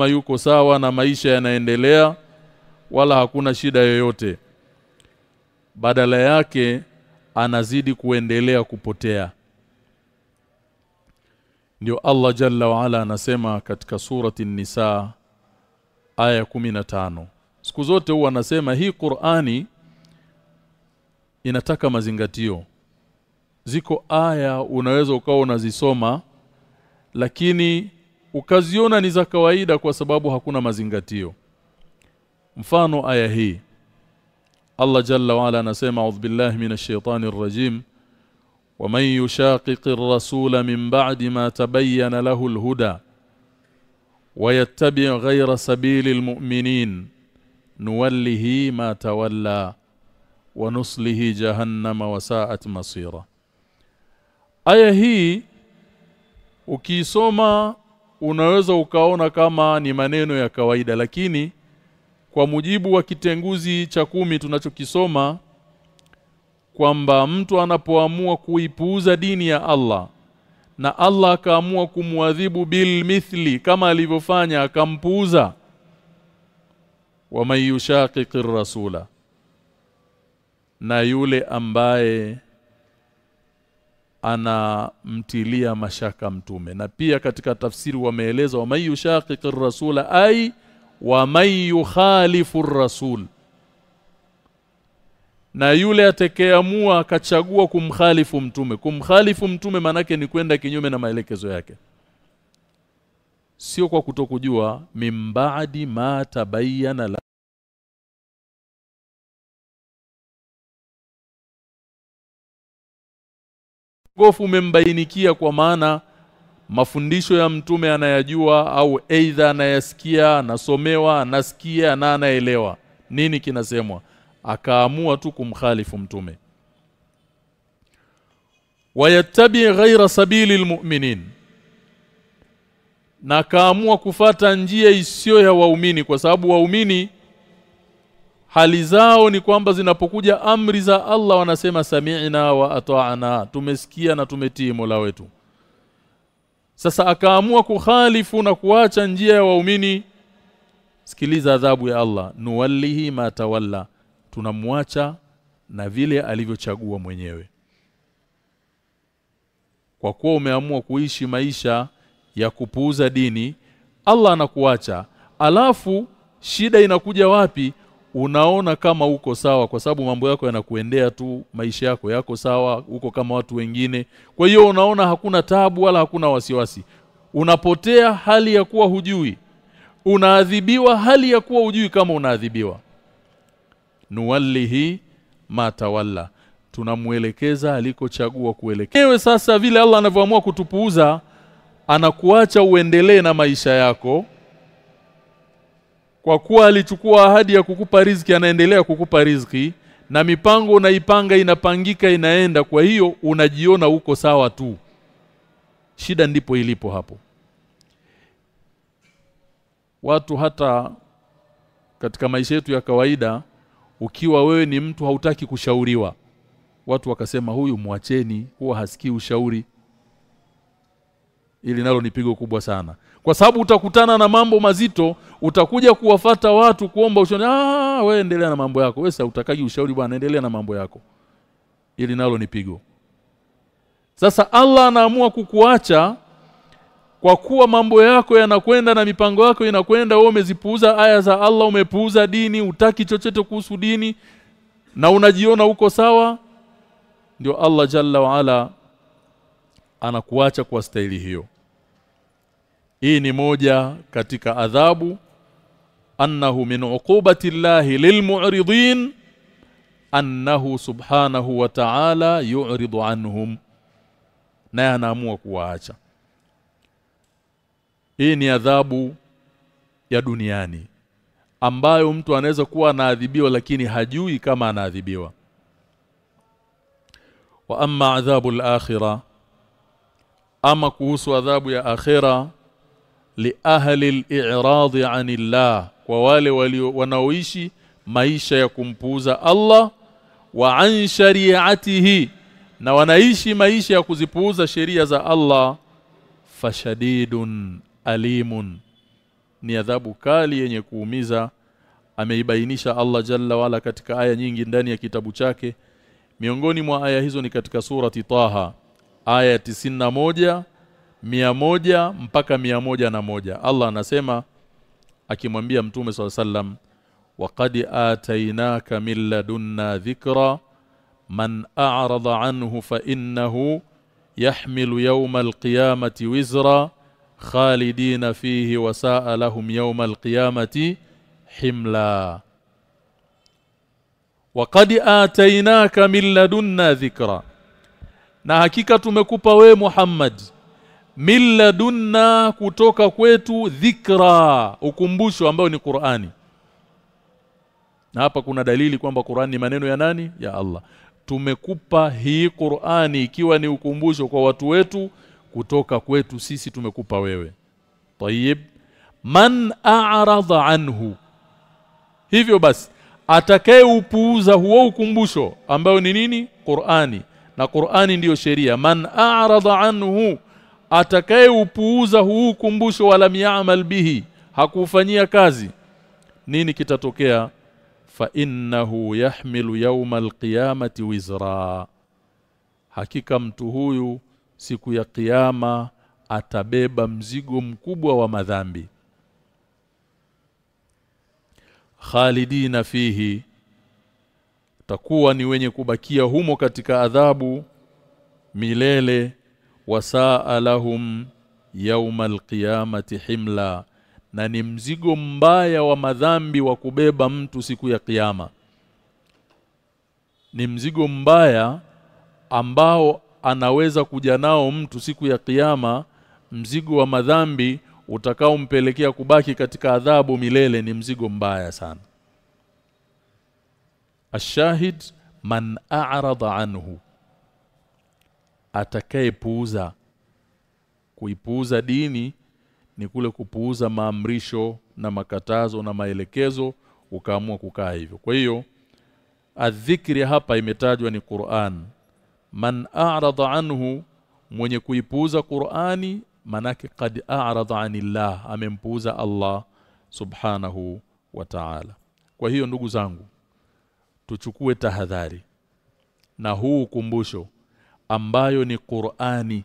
kama yuko sawa na maisha yanaendelea wala hakuna shida yoyote. Badala yake anazidi kuendelea kupotea. Ndio Allah Jalla wa Ala anasema katika surati Nisa aya 15 siku zote huwa anasema hii Qur'ani inataka mazingatio. Ziko aya unaweza ukawa unazisoma lakini ukaziona ni za kawaida kwa sababu hakuna mazingatio mfano aya hii Allah Jalla wa Ala anasema a'udhu billahi minash shaitani rrajim ومن يشاقق الرسول من بعد ما تبين له الهدى ويتبع غير سبيل المؤمنين نوله ما تولى ونصله جهنم وساءت مصيرا aya hii ukisoma unaweza ukaona kama ni maneno ya kawaida lakini kwa mujibu wa kitenguzi cha kumi tunachokisoma kwamba mtu anapoamua kuipuuza dini ya Allah na Allah akaamua kumwadhibu bil mithli kama alivyofanya akampuuza wa mayushaqiqir rasula na yule ambaye anamtilia mashaka mtume. Na pia katika tafsiri wameeleza wa man yushaqiqir rasula ai wa may yukhalifu rasul na yule atakayeamua akachagua kumkhalifu mtume. Kumkhalifu mtume manake ni kwenda kinyume na maelekezo yake. Sio kwa kutokujua mimbaadi ma tabayyana la umembainikia kwa maana mafundisho ya mtume anayajua au aidha anayasikia anasomewa anasikia na anaelewa. Nini kinasemwa? Akaamua tu kumkhalifu mtume. Wayattabi ghaira sabili almu'minin. Na kaamua kufata njia isiyo ya waumini kwa sababu waumini hali zao ni kwamba zinapokuja amri za Allah wanasema sami'na wa ata'na tumesikia na tumetii Mola wetu. Sasa akaamua kukhalifu na kuacha njia ya waumini. Sikiliza adhabu ya Allah. Nuwallihi ma tawalla. Tunamwacha na vile alivyochagua mwenyewe. Kwa kuwa umeamua kuishi maisha ya kupuuza dini Allah anakuacha. Alafu shida inakuja wapi unaona kama uko sawa kwa sababu mambo yako yanakuendea tu maisha yako yako sawa uko kama watu wengine. Kwa hiyo unaona hakuna tabu wala hakuna wasiwasi. Unapotea hali ya kuwa hujui. Unaadhibiwa hali ya kuwa hujui kama unaadhibiwa. Nuwallihi matawalla tunamuelekeza alikochagua kuelekea. Sasa vile Allah anavyoamua kutupuuza anakuacha uendelee na maisha yako kwa kuwa alichukua ahadi ya kukupa riziki anaendelea kukupa riziki na mipango unaipanga inapangika inaenda. Kwa hiyo unajiona uko sawa tu. Shida ndipo ilipo hapo. Watu hata katika maisha yetu ya kawaida ukiwa wewe ni mtu hautaki kushauriwa watu wakasema huyu mwacheni huwa hasikii ushauri. Ili nalo ni pigo kubwa sana kwa sababu utakutana na mambo mazito utakuja kuwafata watu kuomba ushauri ah wewe endelea na mambo yako wewe utakaji ushauri bwana endelea na mambo yako. Ili nalo ni pigo. Sasa Allah anaamua kukuacha kwa kuwa mambo yako yanakwenda na mipango yako inakwenda wewe umezipuuza aya za Allah umepuuza dini utaki chochote kuhusu dini na unajiona uko sawa ndio Allah Jalla waala anakuacha kwa staili hiyo hii ni moja katika adhabu annahu min uqubati llahi lilmu'ridin annahu subhanahu wa ta'ala yu'ridu anhum. Na anaamua kuwaacha. Hii ni adhabu ya duniani ambayo mtu anaweza kuwa anaadhibiwa lakini hajui kama anaadhibiwa. Wa amma adhabu al-akhirah ama kuhusu adhabu ya akhira li ahli al-i'rad 'anillah kwa wale wanaoishi maisha ya kumpuuza Allah wa an shari'atihi na wanaishi maisha ya kuzipuuza sheria za Allah fashadidun alimun. Ni adhabu kali yenye kuumiza. Ameibainisha Allah Jalla wala katika aya nyingi ndani ya kitabu chake. Miongoni mwa aya hizo ni katika surati Taha aya ya moja moja mpaka mia moja na moja Allah anasema akimwambia mtume swalla sallam waqad atainaka min ladunna dhikra man a'rada anhu fa innahu yahmilu yawma alqiyamati wizra khalidina fihi wa sa'a lahum yawma alqiyamati himla waqad atainaka min ladunna dhikra na hakika tumekupa we Muhammad milladunna kutoka kwetu dhikra ukumbusho ambao ni Qur'ani. Na hapa kuna dalili kwamba Qur'ani ni maneno ya nani? Ya Allah. Tumekupa hii Qur'ani ikiwa ni ukumbusho kwa watu wetu kutoka kwetu sisi tumekupa wewe. Tayyib. Man a'rada anhu. Hivyo basi atakayeupuuza huo ukumbusho ambao ni nini? Qur'ani. Na Qur'ani ndiyo sheria. Man a'rada anhu atakayeupuuza huu ukumbusho wala miamal bihi hakufanyia kazi nini kitatokea? Fa innahu yahmilu yawma alqiyamati wizra. Hakika mtu huyu siku ya kiyama atabeba mzigo mkubwa wa madhambi. Khalidina fihi takuwa ni wenye kubakia humo katika adhabu milele wasaa lahum yaumal alqiyamati himla na ni mzigo mbaya wa madhambi wa kubeba mtu siku ya kiyama. Ni mzigo mbaya ambao anaweza kuja nao mtu siku ya kiyama mzigo wa madhambi utakaompelekea kubaki katika adhabu milele ni mzigo mbaya sana. Ashahid man a'rada anhu atakayepuuza. Kuipuuza dini ni kule kupuuza maamrisho na makatazo na maelekezo ukaamua kukaa hivyo. Kwa hiyo adhikri hapa imetajwa ni Qur'an. Man a'rada anhu mwenye kuipuuza Qur'ani manake kad a'rada anillah amempuuza Allah subhanahu wa ta'ala. Kwa hiyo ndugu zangu tuchukue tahadhari na huu ukumbusho ambayo ni Qur'ani.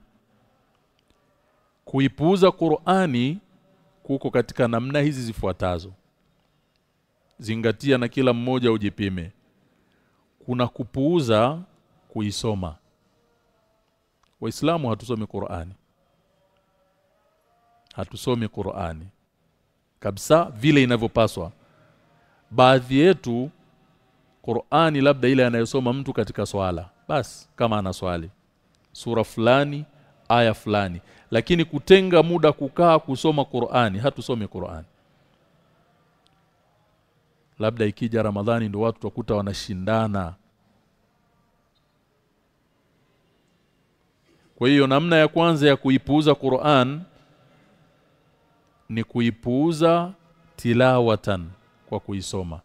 Kuipuuza Qur'ani kuko katika namna hizi zifuatazo. Zingatia na kila mmoja ujipime. Kuna kupuuza kuisoma. Waislamu hatusomi Qur'ani. Hatusomi Qur'ani. Kabisa vile inavyopaswa. Baadhi yetu Qur'ani labda ile anayosoma mtu katika swala basi kama ana swali sura fulani aya fulani lakini kutenga muda kukaa kusoma Qur'ani hatusomi Qur'ani labda ikija Ramadhani ndio watu tukuta wanashindana Kwa hiyo namna ya kwanza ya kuipuuza Qur'an ni kuipuuza tilawatan kwa kuisoma.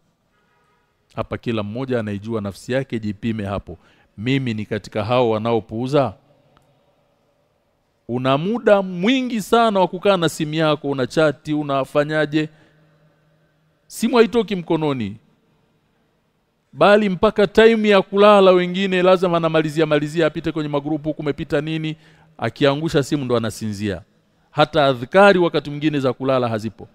Hapa kila mmoja anaijua nafsi yake jipime hapo. Mimi ni katika hao wanaopuuza. Una muda mwingi sana wa kukaa na simu yako, una chati, unafanyaje? Simu haitoki mkononi. Bali mpaka time ya kulala wengine lazima anamalizia malizia apite kwenye magrupu kumepita nini, akiangusha simu ndo anasinzia. Hata adhikari wakati mwingine za kulala hazipo.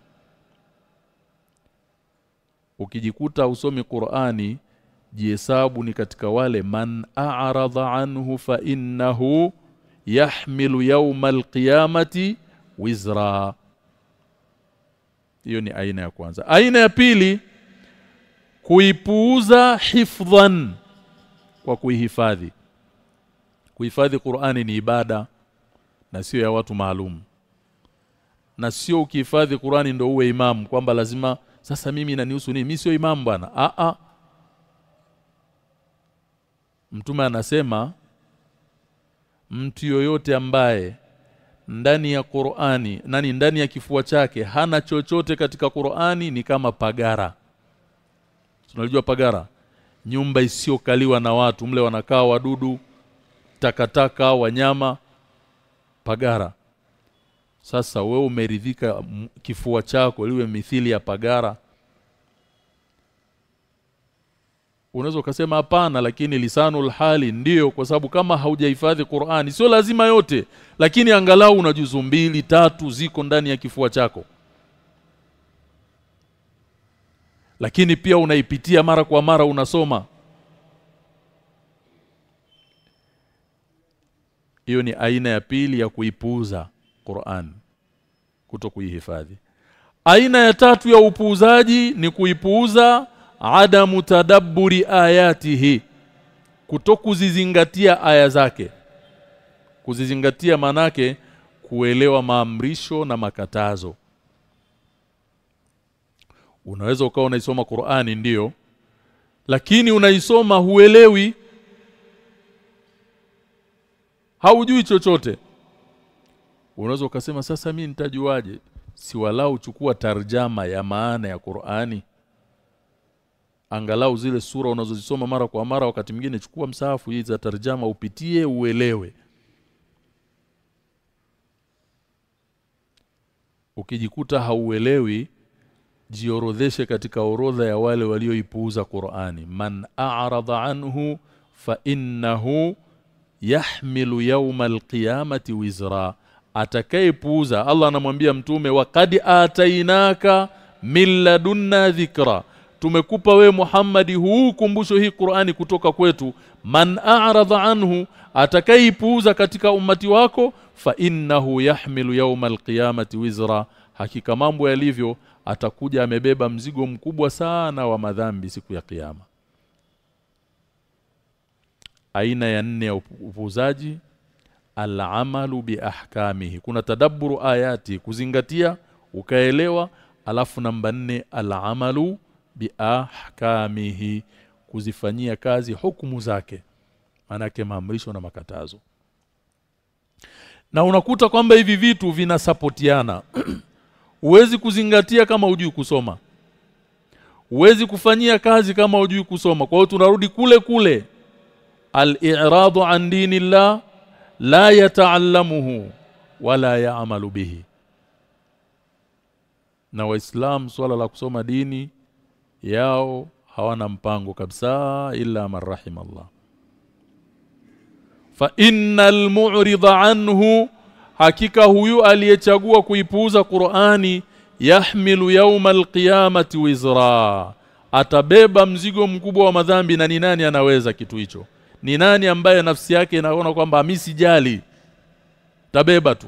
Ukijikuta usomi Qur'ani jihesabu ni katika wale man a'rada anhu fa innahu yahmilu yawma alqiyamati wizra. Hiyo ni aina ya kwanza. Aina ya pili kuipuuza hifdhan kwa kuihifadhi. Kuhifadhi Qur'ani ni ibada na sio ya watu maalum. Na sio ukihifadhi Qur'ani ndio uwe imamu kwamba lazima sasa mimi inanihusu nini? Mimi sio imamu bwana. A a Mtume anasema mtu yoyote ambaye ndani ya Qur'ani nani ndani ya kifua chake hana chochote katika Qur'ani ni kama pagara. Tunajua pagara? Nyumba isiyokaliwa na watu mle wanakaa wadudu takataka wanyama pagara. Sasa wewe umeridhika kifua chako liwe mithili ya pagara unaweza ukasema hapana lakini lisanul hali ndiyo kwa sababu kama haujahifadhi Qur'ani sio lazima yote lakini angalau una juzu mbili tatu ziko ndani ya kifua chako. Lakini pia unaipitia mara kwa mara unasoma. Hiyo ni aina ya pili ya kuipuuza Qur'an kuto kuihifadhi. Aina ya tatu ya upuuzaji ni kuipuuza adamu tadabburi ayatihi. Kutokuzizingatia aya zake. Kuzizingatia manake kuelewa maamrisho na makatazo. Unaweza ukawa unaisoma Qur'ani ndiyo lakini unaisoma huelewi. Haujui chochote. Unaweza ukasema sasa mimi nitajuaje? Si walau chukua tarjama ya maana ya Qur'ani angalau zile sura unazozisoma mara kwa mara wakati mwingine chukua msahafu hizi za tarjama upitie uelewe. Ukijikuta hauelewi jiorodheshe katika orodha ya wale walioipuuza Qur'ani. Man a'rada anhu fa innahu yahmilu yawma alqiyamati wizra. Atakayepuuza Allah anamwambia mtume wa waqad atainaka milladunna dhikra tumekupa we Muhammadi huu kumbusho hii Qur'ani kutoka kwetu. Man a'radha anhu atakaipuuza katika ummati wako fa innahu yahmilu yawma alqiyamati wizra. Hakika mambo yalivyo atakuja amebeba mzigo mkubwa sana wa madhambi siku ya kiyama. Aina ya nne ya upuuzaji al'amalu biahkamihi kuna tadabburu ayati kuzingatia ukaelewa alafu namba nne al-amalu bi ahkamihi kuzifanyia kazi hukumu zake manake maamrisho na makatazo na unakuta kwamba hivi vitu vinasapotiana Huwezi kuzingatia kama hujui kusoma. Huwezi kufanyia kazi kama hujui kusoma. Kwa hiyo tunarudi kule kule. Al-i'radu an dinillah la yata'allamuhu wala ya'malu bihi. Na waislam swala la kusoma dini yao hawana mpango kabisa illa man rahimallah. Fa innal mu'rida anhu hakika huyu aliyechagua kuipuuza Qur'ani yahmilu yawma alqiyamati wizra. Atabeba mzigo mkubwa wa madhambi na ni nani anaweza kitu hicho? Ni nani ambaye nafsi yake inaona kwamba misijali sijali? Tabeba tu.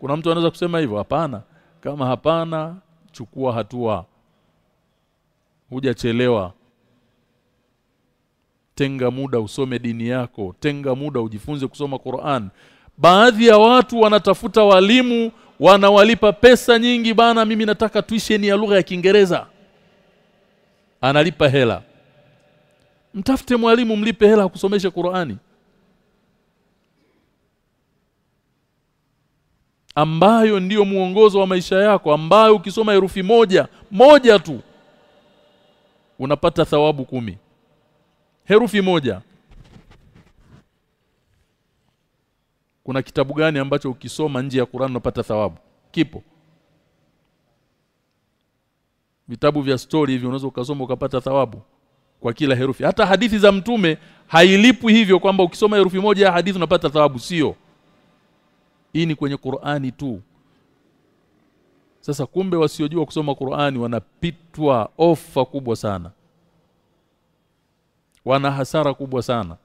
Kuna mtu anaweza kusema hivyo? Hapana. Kama hapana chukua hatua hujachelewa. Tenga muda usome dini yako tenga muda ujifunze kusoma Qur'an. Baadhi ya watu wanatafuta walimu wanawalipa pesa nyingi bana mimi nataka tuition ya lugha ya Kiingereza. Analipa hela. Mtafute mwalimu mlipe hela kusomesha Qur'ani. Ambayo ndiyo muongozo wa maisha yako ambayo ukisoma herufi moja moja tu unapata thawabu kumi. Herufi moja. Kuna kitabu gani ambacho ukisoma nje ya Qur'an unapata thawabu? Kipo. Vitabu vya story hivi unaweza ukasoma ukapata thawabu kwa kila herufi. Hata hadithi za mtume hailipwi hivyo kwamba ukisoma herufi moja ya hadithi unapata thawabu sio? Hii ni kwenye Qur'ani tu sasa kumbe wasiojua kusoma Qur'ani wanapitwa ofa kubwa sana. Wana hasara kubwa sana.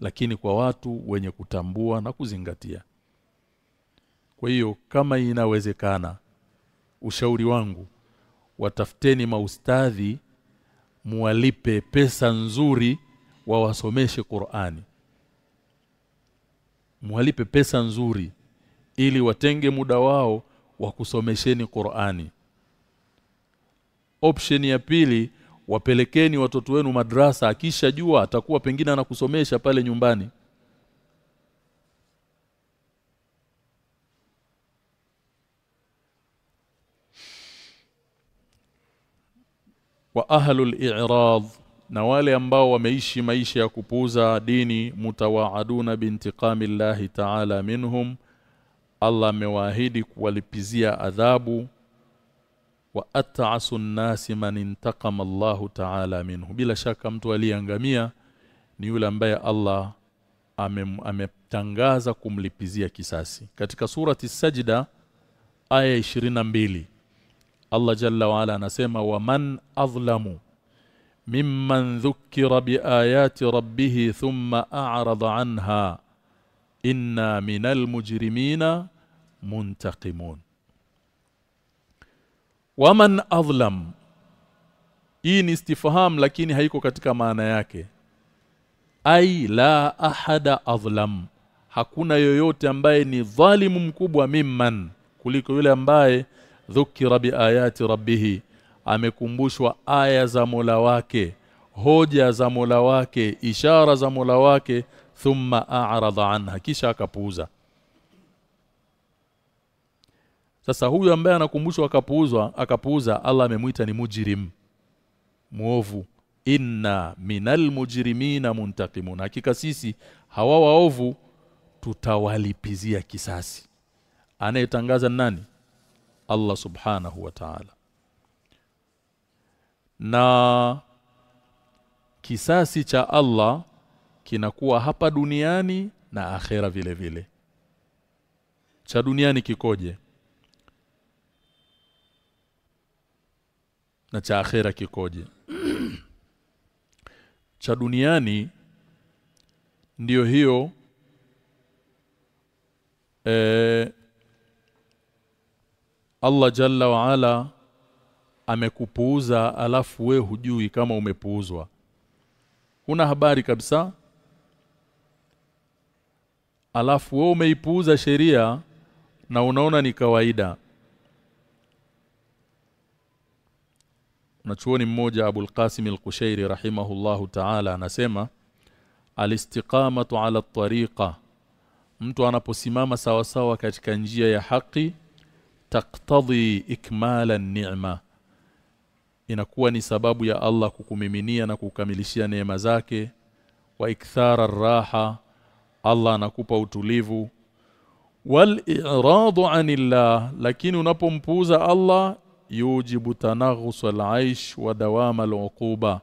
Lakini kwa watu wenye kutambua na kuzingatia. Kwa hiyo kama inawezekana ushauri wangu watafuteni maustadhi muwalipe pesa nzuri wawasomeshe Qur'ani. Mwalipe pesa nzuri ili watenge muda wao wa kusomesheni Qur'ani. Option ya pili wapelekeni watoto wenu madrasa akisha jua atakuwa pengine anakusomesha pale nyumbani. Wa ahlul i'rad na wale ambao wameishi maisha ya kupuuza dini mutawaaduna bintiqami llahi ta'ala minhum Allah amewaahidi kuwalipizia adhabu. Wa at'asu nasi man intaqama Allahu ta'ala minhu. Bila shaka mtu aliyeangamia ni yule ambaye Allah ametangaza ame kumlipizia kisasi. Katika surati sajda aya 22 Allah jalla wa ala anasema wa man adlamu mimman dhukira biayati rabbih thumma a'rada anha inna minal mujrimina muntaqimun. Waman adlam hii ni istifham lakini haiko katika maana yake. Ai la ahada adlam hakuna yoyote ambaye ni dhalimu mkubwa mimman kuliko yule ambaye dhukira biayati rabbih amekumbushwa aya za Mola wake hoja za Mola wake ishara za Mola wake thumma a'rada anha kisha akapuuza. Sasa huyu ambaye anakumbushwa akapuuzwa akapuuza Allah amemuita ni mujrim muovu inna minal mujrimina muntaqimun hakika sisi hawa waovu tutawalipizia kisasi. Anayetangaza nani? Allah subhanahu wa ta'ala. Na kisasi cha Allah kinakuwa hapa duniani na akhera vile vile. Cha duniani kikoje? Na cha akhera kikoje? Cha duniani ndiyo hiyo e, Allah jalla wa ala amekupuuza alafu we hujui kama umepuuzwa. Huna habari kabisa alafu wewe umeipuuza sheria na unaona ni kawaida. Unachuoni mmoja Abul Qasim Al-Qushairi rahimahullahu ta'ala anasema alistiqamatu ala tariqa mtu anaposimama sawa sawa katika njia ya haki taktadhi ikmala ni'ma inakuwa ni sababu ya Allah kukumiminia na kukamilishia neema zake wa ikthara raha Allah anakupa utulivu. Wal i'radu anillah lakini unapompuuza Allah yujibu tanaghus al-aish wa dawama al-uquba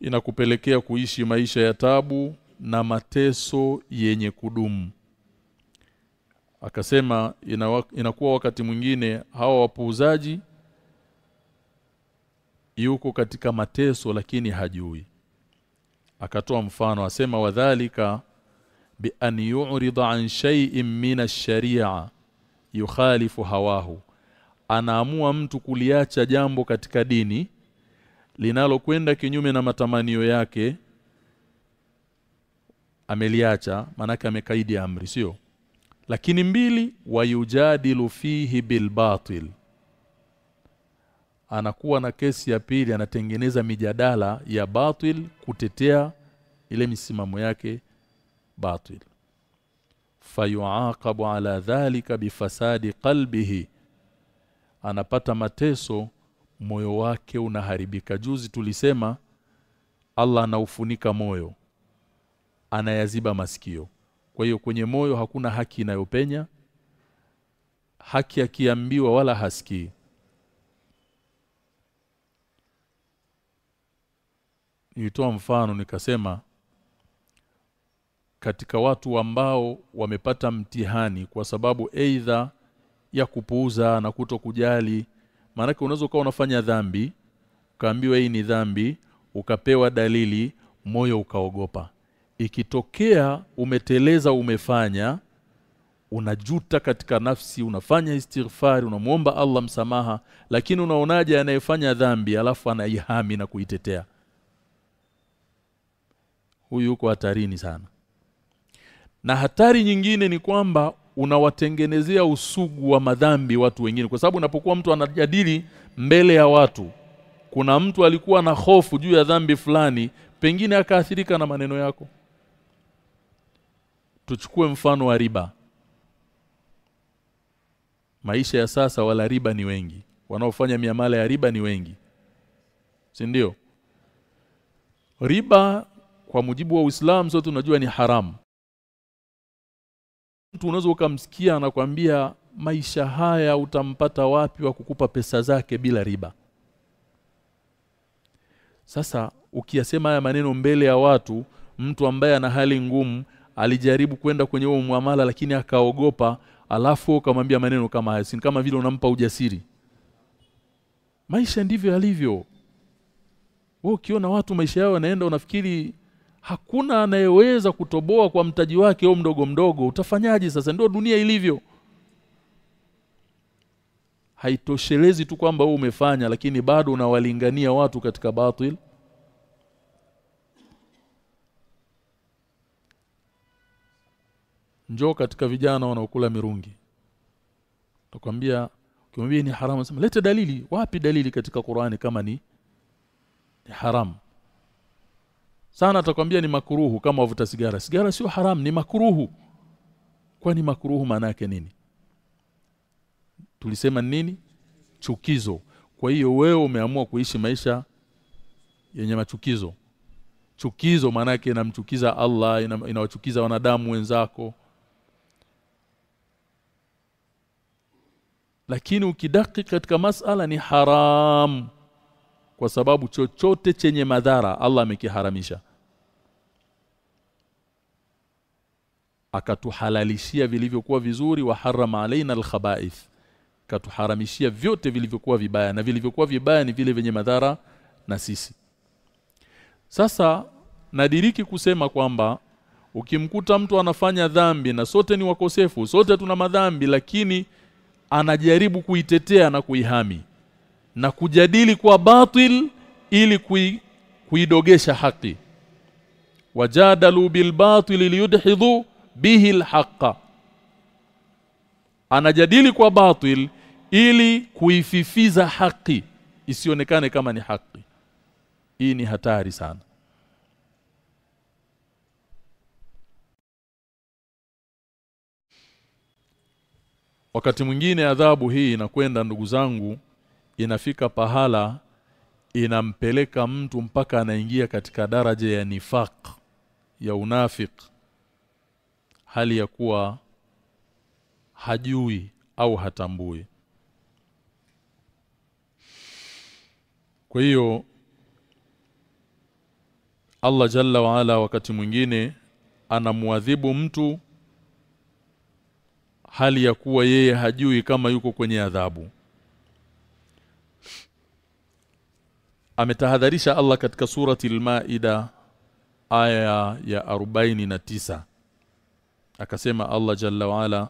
inakupelekea kuishi maisha ya tabu na mateso yenye kudumu. Akasema inakuwa wakati mwingine hawa wapuuzaji yuko katika mateso lakini hajui. Akatoa mfano asema wadhālika bi an عن an shay'in min ash-shari'a yukhalifu hawahu anaamua mtu kuliacha jambo katika dini linalokwenda kinyume na matamanio yake ameliacha manake amekaidi amri sio? Lakini mbili wayujadilu fihi bilbatil. Anakuwa na kesi ya pili anatengeneza mijadala ya batil kutetea ile misimamo yake batil. Fayuaqabu ala dhalika bifasadi qalbihi. Anapata mateso moyo wake unaharibika. Juzi tulisema Allah anaufunika moyo anayaziba masikio. Kwa hiyo kwenye moyo hakuna haki inayopenya haki akiambiwa wala hasikii. Nilitoa mfano nikasema katika watu ambao wamepata mtihani kwa sababu aidha ya kupuuza na kutokujali. Maana unaweza ukawa unafanya dhambi ukaambiwa hii ni dhambi ukapewa dalili moyo ukaogopa. Ikitokea umeteleza umefanya unajuta katika nafsi unafanya istighfari unamwomba Allah msamaha lakini unaonaje anayefanya dhambi alafu anaihami na kuitetea? Huyu yuko hatarini sana na hatari nyingine ni kwamba unawatengenezea usugu wa madhambi watu wengine. Kwa sababu unapokuwa mtu anajadili mbele ya watu kuna mtu alikuwa na hofu juu ya dhambi fulani pengine akaathirika na maneno yako. Tuchukue mfano wa riba. Maisha ya sasa wala riba ni wengi. Wanaofanya miamala ya riba ni wengi. Si ndio? Riba kwa mujibu wa Uislamu sote tunajua ni haramu mtu unaweza ukamsikia anakwambia maisha haya utampata wapi wa kukupa pesa zake bila riba? Sasa ukiyasema haya maneno mbele ya watu mtu ambaye ana hali ngumu alijaribu kwenda kwenye huo muamala lakini akaogopa alafu ukamwambia maneno kama haya kama vile unampa ujasiri? Maisha ndivyo yalivyo. Wewe ukiona watu maisha yao yanaenda unafikiri hakuna anayeweza kutoboa kwa mtaji wake au mdogo mdogo. Utafanyaje sasa? Ndio dunia ilivyo. Haitoshelezi tu kwamba wewe umefanya lakini bado unawalingania watu katika batil. Njoo katika vijana wanaokula mirungi. Tukwambia ukimwambia ni haramu sema lete dalili. Wapi dalili katika Qur'ani kama ni ni haramu sana atakwambia ni makuruhu kama wavuta sigara. Sigara sio haramu ni makuruhu. Kwani makuruhu maana yake nini? Tulisema nini? Chukizo. Kwa hiyo wewe umeamua kuishi maisha yenye machukizo. Chukizo maana yake inamchukiza Allah inawachukiza wanadamu wenzako. Lakini ukidaki katika masala ni haram kwa sababu chochote chenye madhara Allah amekiharamisha. Akatuhalalishia vilivyokuwa vizuri wa harama alaina alkhaba'ith. Katuharamishia vyote vilivyokuwa vibaya na vilivyokuwa vibaya ni vile vyenye madhara na sisi. Sasa nadiriki kusema kwamba ukimkuta mtu anafanya dhambi na sote ni wakosefu sote tuna madhambi lakini anajaribu kuitetea na kuihami na kujadili kwa batil ili kui, kuidogesha haki. Wajadalu bil batil liyudhidhu bihi alhaqa anajadili kwa batil ili kuififiza haki isionekane kama ni haki. Hii ni hatari sana. Wakati mwingine adhabu hii inakwenda ndugu zangu inafika pahala inampeleka mtu mpaka anaingia katika daraja ya nifaq ya unafik hali ya kuwa hajui au hatambui. Kwa hiyo Allah Jalla waala wakati mwingine anamuadhibu mtu hali ya kuwa yeye hajui kama yuko kwenye adhabu ametahadharisha Allah katika surati al-Maida aya ya 49 akasema Allah Jalla wa Ala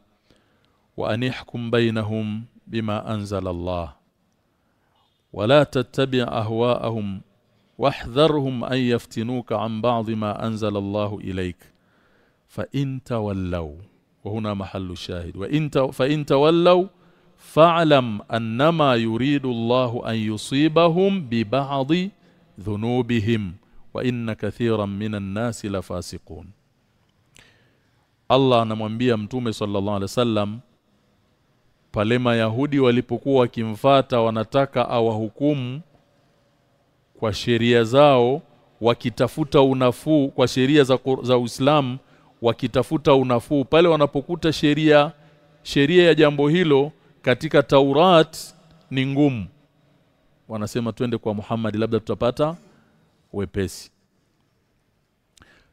wa anihkum bainahum bima anzala Allah ولا تتبع اهواءهم واحذرهم ان يفتنوك عن بعض ما انزل الله اليك فان تولوا وهنا محل الشاهد وان fa'lam annama yuridu Allahu an yusibahum bi ba'dhi dhunubihim wa inna kathiran minan nasi lafasiqun Allah anamwambia mtume sallallahu alaihi wasallam pale mayahudi walipokuwa wakimfata wanataka awahukumu kwa sheria zao wakitafuta unafuu kwa sheria za za Uislamu wakitafuta unafuu. Pale wanapokuta sheria sheria ya jambo hilo katika Taurat ni ngumu. Wanasema twende kwa Muhammad labda tutapata wepesi.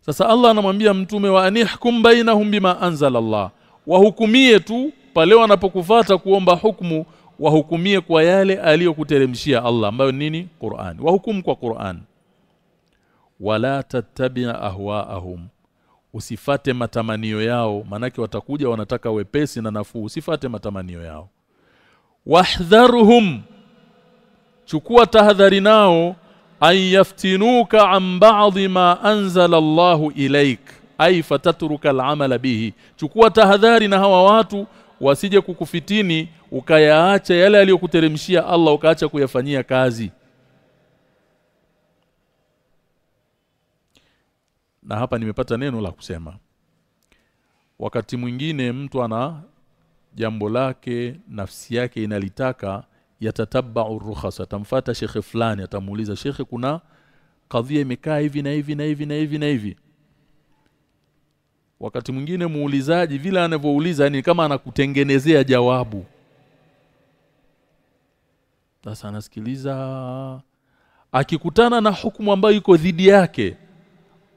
Sasa Allah anamwambia mtume wa anihkum bainahum bima anzala Allah wahukumie tu pale wanapokufata kuomba hukumu wahukumie kwa yale aliyokuteremshia Allah ambayo nini? Qur'an. Wahukumu kwa Qur'an. Wala tattabi' ahwaahum. Usifate matamanio yao. Manake watakuja wanataka wepesi na nafuu. Usifate matamanio yao wahdharuhum. Chukua tahadhari nao an yaftinuka an ba'dhi ma anzala Allahu ilaik ay fatatruka al'amala bihi. Chukua tahadhari na hawa watu wasije kukufitini ukayaacha yale aliyokuteremshia Allah ukaacha kuyafanyia kazi. Na hapa nimepata neno la kusema. Wakati mwingine mtu ana jambo lake nafsi yake inalitaka yatatabau rukhasa atamfuata shekhe fulani atamuuliza shekhe kuna kadhia imekaa hivi na hivi na hivi na hivi na hivi? Wakati mwingine muulizaji vile anavyouliza ni kama anakutengenezea jawabu. Sasa anasikiliza akikutana na hukumu ambayo iko dhidi yake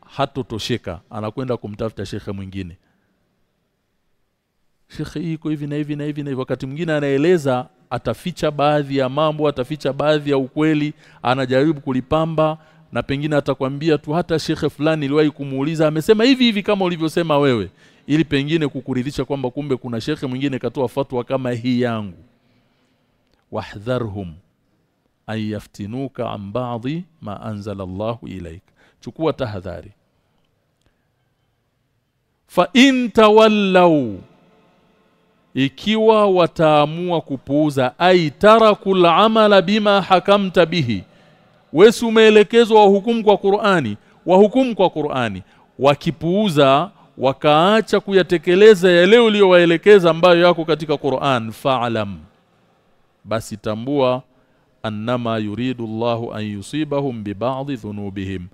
hatotosheka anakwenda kumtafuta shekhe mwingine shekhe hii iko hivi na hivi na hivi na hivi. Wakati mwingine anaeleza ataficha baadhi ya mambo ataficha baadhi ya ukweli anajaribu kulipamba na pengine atakwambia tu hata shekhe fulani iliwahi kumuuliza amesema hivi hivi kama ulivyosema wewe ili pengine kukuridhisha kwamba kumbe kuna shekhe mwingine katoa fatwa kama hii yangu. Wahdharhum an yaftinuka an ba'dhi ma anzala Allahu ilaik. Chukua tahadhari. Fa in tawallaw ikiwa wataamua kupuuza ai tarakul amala bima hakamta bihi wesi umeelekezwa wahukumu kwa Qur'ani wahukumu kwa Qur'ani. Wakipuuza wakaacha kuyatekeleza yale uliyowaelekeza ambayo yako katika Qur'an fa'lam. Basi tambua annama yuridu Allahu an yusibahum bi ba'dhi dhunubihim.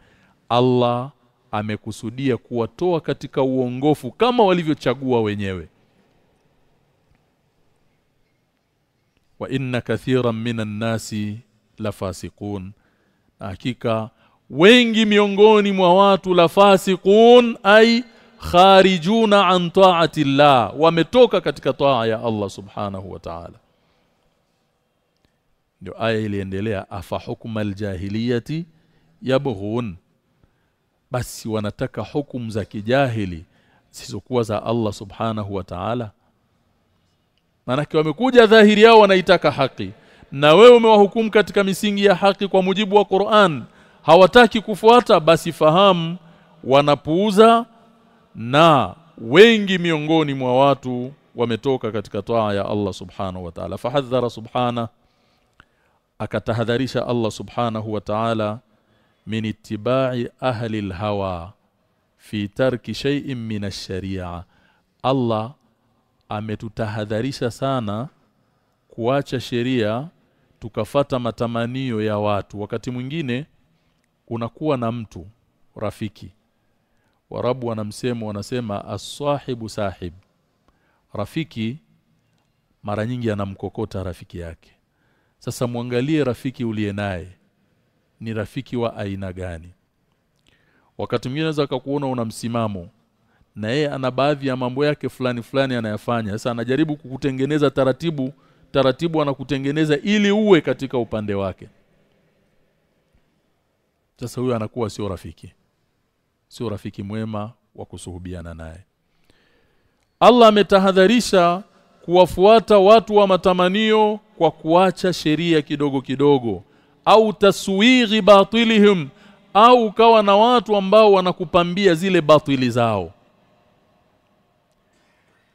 Allah amekusudia kuwatoa katika uongofu kama walivyochagua wenyewe wa inna kathiran minan nasi lafasiqun. Hakika wengi miongoni mwa watu lafasiqun ai kharijuna an ta'ati Allah wametoka katika taa ya Allah subhanahu wa ta'ala. Ndio aya iliendelea afa hukma aljahiliyati yabghun? Basi wanataka hukumu za kijahili zisizokuwa za Allah subhanahu wa ta'ala Manake wamekuja dhahiri yao wanaitaka haki. Na wewe umewahukumu katika misingi ya haki kwa mujibu wa Qur'an. Hawataki kufuata basi fahamu wanapuuza na wengi miongoni mwa watu wametoka katika toa ya Allah subhanahu wa ta'ala. Fahadhara subhana akatahadharisha Allah subhanahu wa ta'ala min ittiba'i ahli alhawa fi tarki shay'in min ash-shari'a. Allah ametutahadharisha sana kuacha sheria tukafata matamanio ya watu. Wakati mwingine unakuwa na mtu rafiki. Warabu wanamsemo wanasema as-sahibu sahib. Rafiki mara nyingi anamkokota rafiki yake. Sasa mwangalie rafiki uliye naye ni rafiki wa aina gani? Wakati mwingine unaweza kukuona una msimamo na yeye ana baadhi ya mambo yake fulani fulani anayafanya. Sasa anajaribu kukutengeneza taratibu taratibu anakutengeneza ili uwe katika upande wake. Sasa huyo anakuwa sio rafiki sio rafiki mwema wa kusuhubiana naye. Allah ametahadharisha kuwafuata watu wa matamanio kwa kuacha sheria kidogo kidogo au taswighi batilihim au ukawa na watu ambao wanakupambia zile batili zao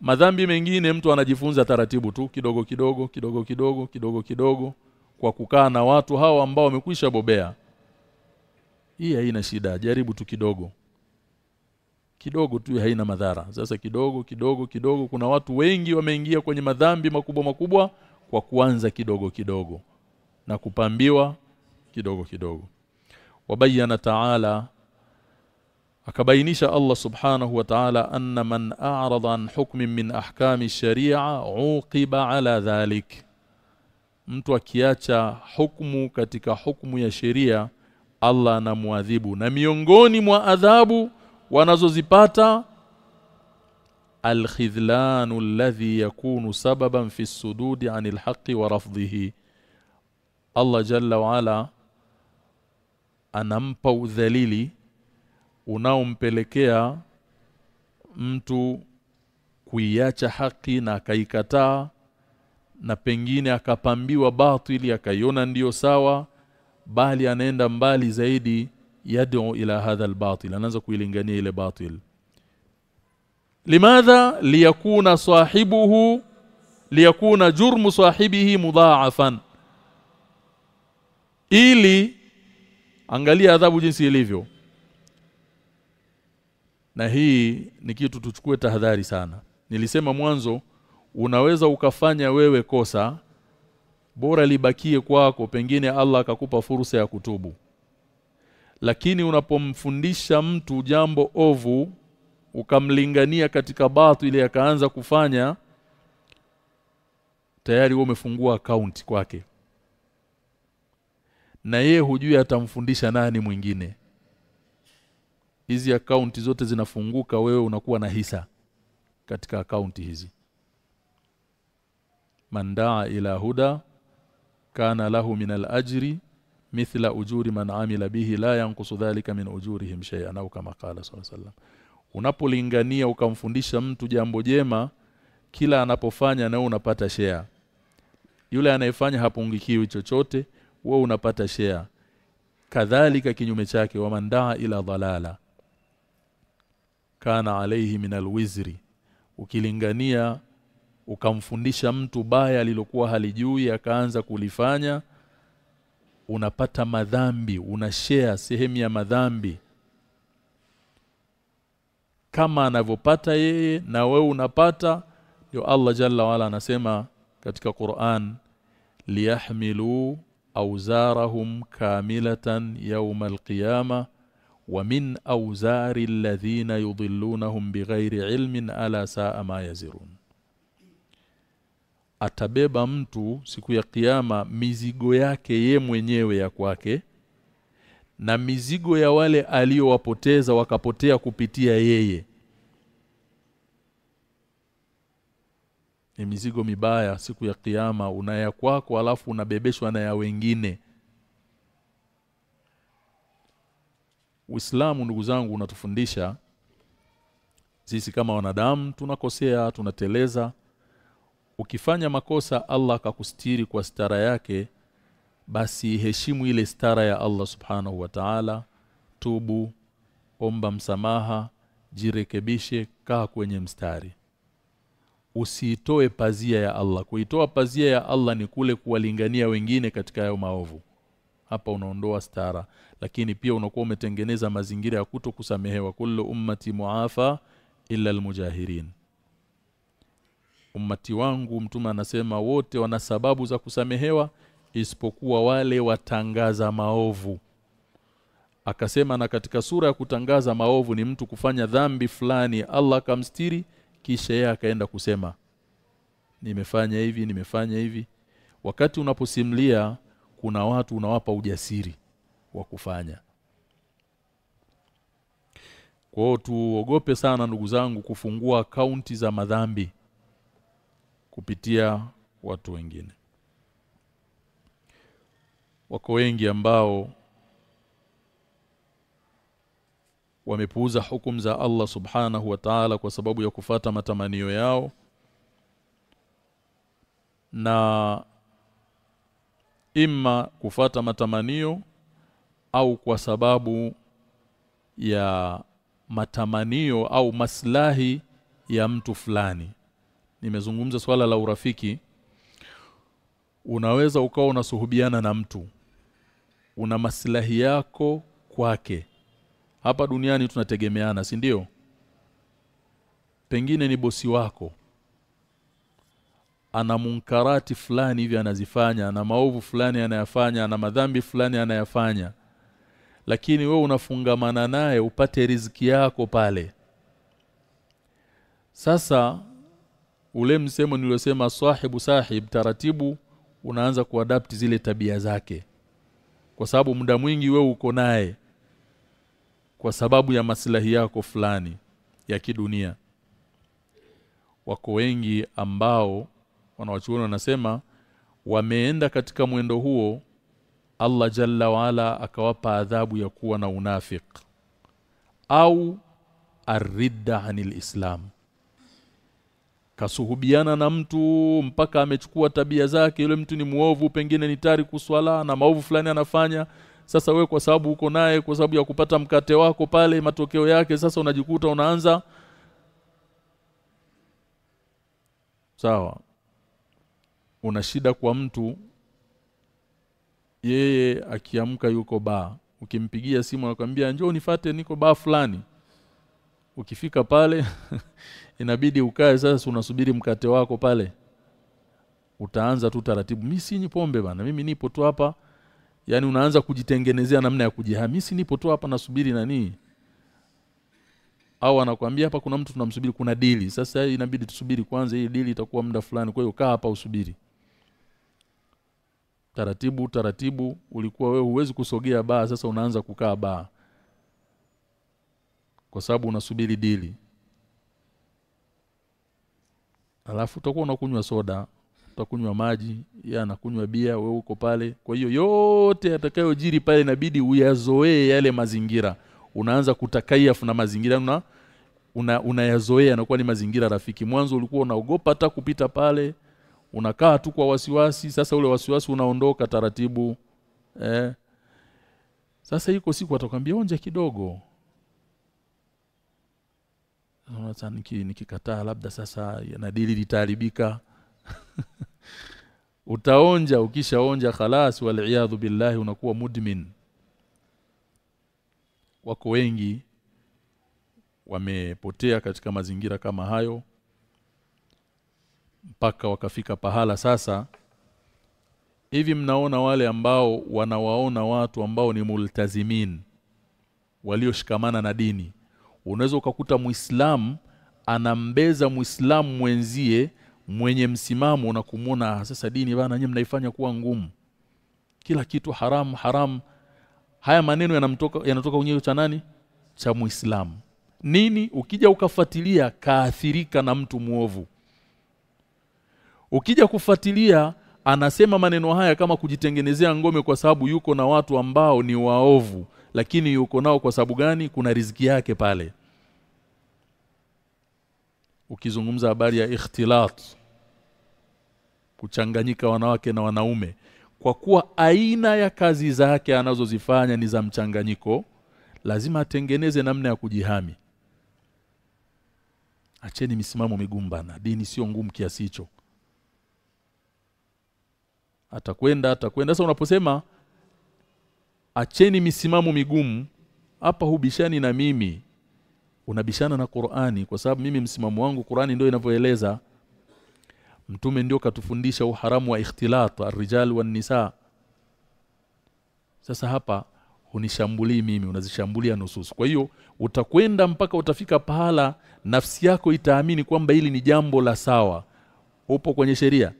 madhambi mengine mtu anajifunza taratibu tu kidogo kidogo kidogo kidogo kidogo kidogo kwa kukaa na watu hao ambao wamekwisha bobea. Hii haina shida jaribu tu kidogo. Kidogo tu haina madhara. Sasa kidogo kidogo kidogo kuna watu wengi wameingia kwenye madhambi makubwa makubwa kwa kuanza kidogo kidogo na kupambiwa kidogo kidogo. Wabayana ta'ala akabainisha Allah subhanahu wa ta'ala anna man a'rada an hukmin min ahkami sharia uqiba ala dhalik. Mtu akiacha hukumu katika hukumu ya sheria Allah anamwadhibu na miongoni mwa adhabu wanazozipata alkhidlanu alladhi yakunu sababan fi sududi anil haqqi wa rafdhihi. Allah jalla wa ala anampa udhalili unaompelekea mtu kuiacha haki na akaikataa na pengine akapambiwa batili akaiona ndiyo sawa bali anaenda mbali zaidi yad'u ila hadha albatil anaanza kuilingania ile batil. Limadha liyakuna sahibuhu liyakuna jurmu sahibihi mudha'afan. Ili angalia adhabu jinsi ilivyo na hii ni kitu tuchukue tahadhari sana. Nilisema mwanzo unaweza ukafanya wewe kosa bora libakie kwako pengine Allah akakupa fursa ya kutubu. Lakini unapomfundisha mtu jambo ovu ukamlingania katika batili akaanza kufanya tayari wewe umefungua akaunti kwake. Na ye hujui atamfundisha nani mwingine hizi akaunti zote zinafunguka wewe unakuwa na hisa katika akaunti hizi. Mandaa ila huda kana lahu min alajri mithla ujuri man amila bihi la yanqusu dhalika min ujurihim shay'an au kama qala sallallahu unapolingania ukamfundisha mtu jambo jema kila anapofanya na unapata share. Yule anayefanya hapungikiwi chochote wewe unapata share. Kadhalika kinyume chake wa mandaa ila dhalala kana alaihi min alwizri ukilingania ukamfundisha mtu baya alilokuwa halijui akaanza kulifanya unapata madhambi unashare sehemu ya madhambi. Kama anavyopata yeye na wewe unapata ndio Allah Jalla wala anasema katika Qur'an liyahmilu awzarahum kamilatan yawm alqiyama min awzari alladhina yudhillunahum bighairi ilmin ala saa ma yazirun. Atabeba mtu siku ya kiyama mizigo yake ye mwenyewe ya kwake na mizigo ya wale aliyowapoteza wakapotea kupitia yeye. Ni mizigo mibaya siku ya kiyama unaya kwako alafu unabebeshwa na ya wengine Uislamu ndugu zangu unatufundisha sisi kama wanadamu tunakosea tunateleza. Ukifanya makosa Allah akakustiri kwa stara yake basi heshimu ile stara ya Allah subhanahu wa ta'ala. Tubu omba msamaha jirekebishe kaa kwenye mstari. Usiitoe pazia ya Allah. Kuitoa pazia ya Allah ni kule kuwalingania wengine katika hayo maovu hapa unaondoa stara. Lakini pia unakuwa umetengeneza mazingira ya kuto kusamehewa kullu ummati muafa illa almujahirin. Ummati wangu mtume anasema wote wana sababu za kusamehewa isipokuwa wale watangaza maovu. Akasema na katika sura ya kutangaza maovu ni mtu kufanya dhambi fulani Allah akamstiri kisha yeye akaenda kusema nimefanya hivi nimefanya hivi. Wakati unaposimlia kuna watu unawapa ujasiri wa kufanya. Kwa hiyo tuogope sana ndugu zangu kufungua akaunti za madhambi kupitia watu wengine. Wako wengi ambao wamepuuza hukumu za Allah subhanahu wa ta'ala kwa sababu ya kufata matamanio yao na imma kufata matamanio au kwa sababu ya matamanio au maslahi ya mtu fulani. Nimezungumza swala la urafiki. Unaweza ukawa unasuhubiana na mtu. Una maslahi yako kwake. Hapa duniani tunategemeana si ndio? Pengine ni bosi wako ana munkarati fulani hivi anazifanya ana maovu fulani anayafanya ana madhambi fulani anayafanya. Lakini we unafungamana naye upate riziki yako pale. Sasa ule msemo niliosema sahibu sahib taratibu unaanza kuadapti zile tabia zake. Kwa sababu muda mwingi we uko naye kwa sababu ya maslahi yako fulani ya kidunia. Wako wengi ambao wanawachuoni wanasema wameenda katika mwendo huo Allah jalla waala akawapa adhabu ya kuwa na unafik au arridda anil islam. Kasuhubiana na mtu mpaka amechukua tabia zake yule mtu ni muovu pengine ni tari kuswala na maovu fulani anafanya. Sasa we kwa sababu uko naye kwa sababu ya kupata mkate wako pale matokeo yake sasa unajikuta unaanza. Sawa una shida kwa mtu yeye akiamka yuko baa. Ukimpigia simu anakuambia njoo nifate niko baa fulani. Ukifika pale inabidi ukae sasa unasubiri mkate wako pale. Utaanza tu taratibu. Mimi sinyi pombe bana mimi nipo tu hapa. Yani unaanza kujitengenezea namna ya kujihamisi nipo tu hapa nasubiri nani? Au anakuambia hapa kuna mtu tunamsubiri kuna dili sasa inabidi tusubiri kwanza hii dili itakuwa muda fulani. Kwa hiyo kaa hapa usubiri taratibu taratibu ulikuwa wewe huwezi kusogea baa sasa unaanza kukaa baa. Kwa sababu unasubiri dili alafu utakuwa unakunywa soda utakunywa maji yeye anakunywa bia wewe uko pale. Kwa hiyo yote atakayojiri pale inabidi uyazoee yale mazingira. Unaanza kutakaiafu na mazingira una unayazoea una inakuwa ni mazingira rafiki. Mwanzo ulikuwa unaogopa hata kupita pale unakaa tu kwa wasiwasi sasa ule wasiwasi unaondoka taratibu eh. Sasa iko siku atakwambia onja kidogo. Sasa niki, nikikataa labda sasa na dili litaharibika. Utaonja ukishaonja khalas wal billahi unakuwa mudmin. Wako wengi wamepotea katika mazingira kama hayo mpaka wakafika pahala sasa hivi mnaona wale ambao wanawaona watu ambao ni multazimin walioshikamana na dini? Unaweza ukakuta muislamu anambeza muislamu mwenzie mwenye msimamo na kumuona sasa dini bana nyinyi mnaifanya kuwa ngumu. Kila kitu haramu haramu haya maneno yanamtoka yanatoka kwenye cha nani? Cha muislamu nini? Ukija ukafuatilia kaathirika na mtu muovu ukija kufuatilia anasema maneno haya kama kujitengenezea ngome kwa sababu yuko na watu ambao ni waovu. Lakini yuko nao kwa sababu gani? Kuna riziki yake pale. Ukizungumza habari ya ikhtilat kuchanganyika wanawake na wanaume kwa kuwa aina ya kazi zake anazozifanya ni za mchanganyiko lazima atengeneze namna ya kujihami. Acheni misimamo migumbana dini sio ngumu kiasi hicho atakwenda atakwenda. Sasa unaposema acheni misimamo migumu hapa hubishani na mimi. Unabishana na Qur'ani kwa sababu mimi msimamo wangu Qur'ani ndio inavyoeleza. Mtume ndio katufundisha uharamu wa ikhtilat arrijal wan nisa sasa hapa unishambulii mimi unazishambulia nusus kwa hiyo utakwenda mpaka utafika pahala nafsi yako itaamini kwamba hili ni jambo la sawa. Upo kwenye sheria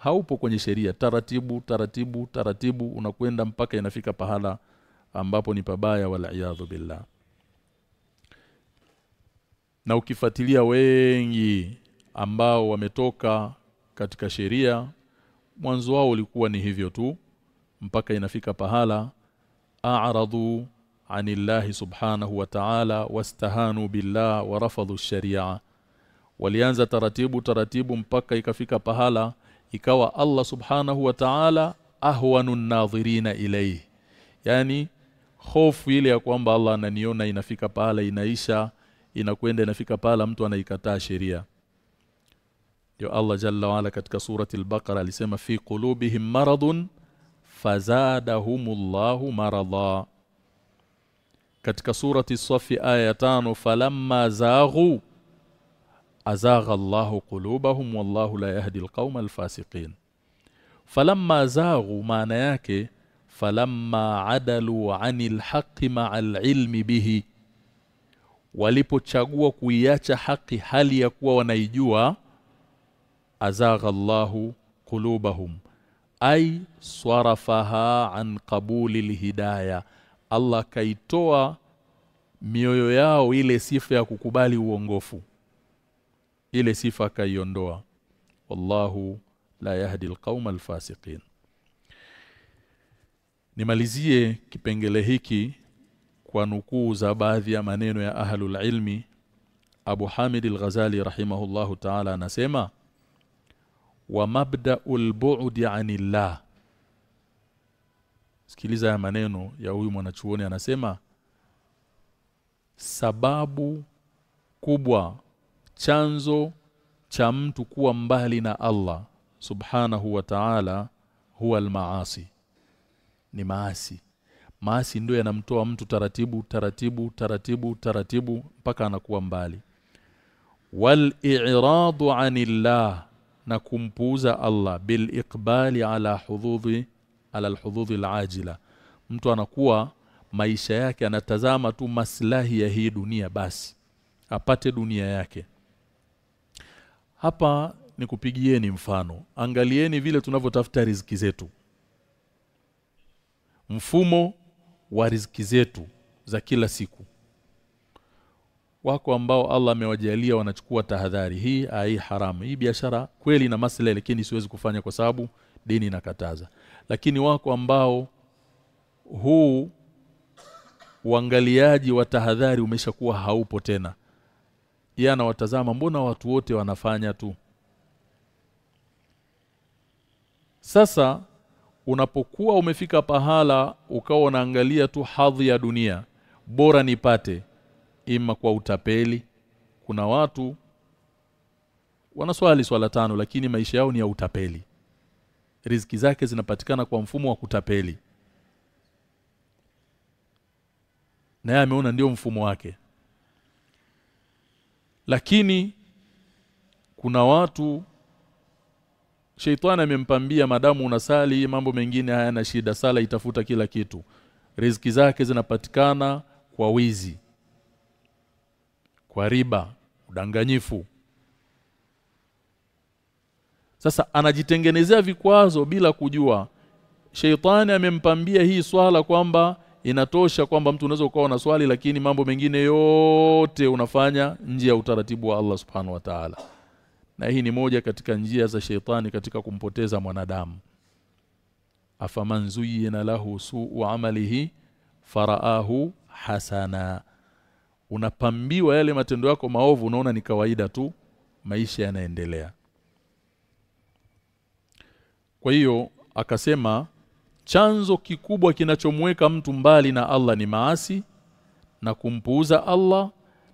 haupo kwenye sheria. Taratibu taratibu taratibu unakwenda mpaka inafika pahala ambapo ni pabaya wala iyadhu billah. Na ukifuatilia wengi ambao wametoka katika sheria mwanzo wao ulikuwa ni hivyo tu mpaka inafika pahala a'radu anillahi subhanahu wa ta'ala wastahanu billah wa rafadhu sharia. Walianza taratibu taratibu mpaka ikafika pahala ikawa Allah subhanahu wa ta'ala ahwanu nadhirina ilayhi. Yani hofu ile ya kwamba Allah ananiona inafika pahala inaisha inakwenda inafika pahala mtu anaikataa sheria. Ndio Allah jalla waala katika surati al-Baqara alisema fi qulubihim maradun fazadahumullahu marada. Katika surati safi aya ya tano falamma zaghu azagha Allahu qulubahum wallahu la yahdi alqauma alfasiqin. Falamma zaghu maana yake falamma adalu anil haqqi ma'al ilmi bihi. Walipochagua kuiacha haki hali ya kuwa wanaijua azagha Allahu qulubahum. Ay swarafaha an qabuli lhidaya Allah kaitoa mioyo yao ile sifa ya kukubali uongofu ile sifa akaiondoa. Wallahu la yahdi alqauma alfasiqin. Nimalizie kipengele hiki kwa nukuu za baadhi ya maneno ya ahlul ilmi. Abu Hamid al-Ghazali rahimahullahu ta'ala anasema wa mabda'ul bu'd 'anillah. Sikiliza ya maneno ya huyu mwanachuoni anasema sababu kubwa chanzo cha mtu kuwa mbali na Allah subhanahu wa ta'ala huwa al-maasi. Ni maasi. Maasi ndio yanamtoa mtu taratibu taratibu taratibu taratibu mpaka anakuwa mbali. Wal i'radu anillah na kumpuuza Allah bil iqbali ala hududhi ala alhududhi alajila. Mtu anakuwa maisha yake anatazama tu maslahi ya hii dunia basi apate dunia yake hapa ni kupigieni mfano. Angalieni vile tunavyotafuta riziki zetu. Mfumo wa riziki zetu za kila siku. Wako ambao Allah amewajalia wanachukua tahadhari. Hii ai haramu. Hii biashara kweli na maslahi lakini siwezi kufanya kwa sababu dini inakataza. Lakini wako ambao huu uangaliaji wa tahadhari umeshakuwa haupo tena yeye anawatazama mbona watu wote wanafanya tu? Sasa unapokuwa umefika pahala ukawa unaangalia tu hadhi ya dunia bora nipate. Ima kwa utapeli. Kuna watu wanaswali swala tano lakini maisha yao ni ya utapeli. Riziki zake zinapatikana kwa mfumo wa kutapeli. Na yeye ameona ndio mfumo wake lakini kuna watu Sheitani amempambia madamu unasali mambo mengine hayana shida sala itafuta kila kitu. Riziki zake zinapatikana kwa wizi kwa riba udanganyifu. Sasa anajitengenezea vikwazo bila kujua. Sheitani amempambia hii swala kwamba inatosha kwamba mtu unaweza ukawa na swali lakini mambo mengine yote unafanya nje ya utaratibu wa Allah Subhanahu wa Ta'ala. Na hii ni moja katika njia za sheitani katika kumpoteza mwanadamu. Afaman zuyina lahu su'u amalihi faraahu hasana. Unapambiwa yale matendo yako maovu unaona ni kawaida tu maisha yanaendelea. Kwa hiyo akasema chanzo kikubwa kinachomweka mtu mbali na Allah ni maasi na kumpuuza Allah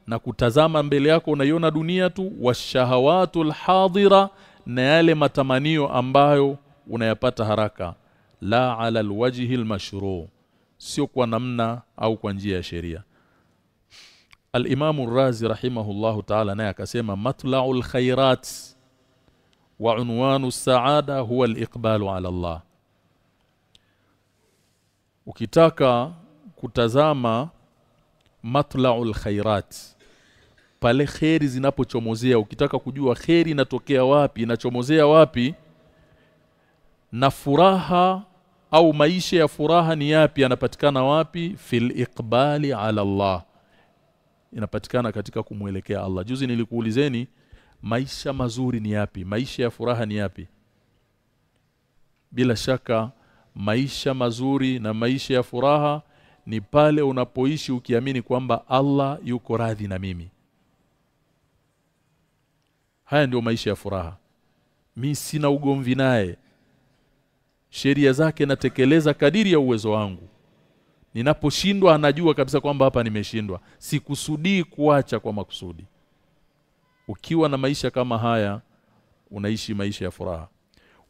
na kutazama mbele yako unaiona dunia tu washahawatul hadira na yale matamanio ambayo unayapata haraka. La ala alwajhi almashru. Sio kwa namna au kwa njia ya sheria. Al-Imam Razi rahimahullahu ta'ala naye akasema matla'ul khairat wa unwanu saada huwa al-iqbalu ala Allah ukitaka kutazama matla'ul khairat pale kheri zinapochomozea. Ukitaka kujua kheri inatokea wapi inachomozea wapi na furaha au maisha ya furaha ni yapi yanapatikana wapi? Fil iqbali ala Allah. Inapatikana katika kumwelekea Allah. Juzi nilikuulizeni maisha mazuri ni yapi? Maisha ya furaha ni yapi? Bila shaka maisha mazuri na maisha ya furaha ni pale unapoishi ukiamini kwamba Allah yuko radhi na mimi. Haya ndio maisha ya furaha. Mi sina ugomvi naye. Sheria zake natekeleza kadiri ya uwezo wangu. Ninaposhindwa anajua kabisa kwamba hapa nimeshindwa. Sikusudii kuacha kwa makusudi. Ukiwa na maisha kama haya unaishi maisha ya furaha.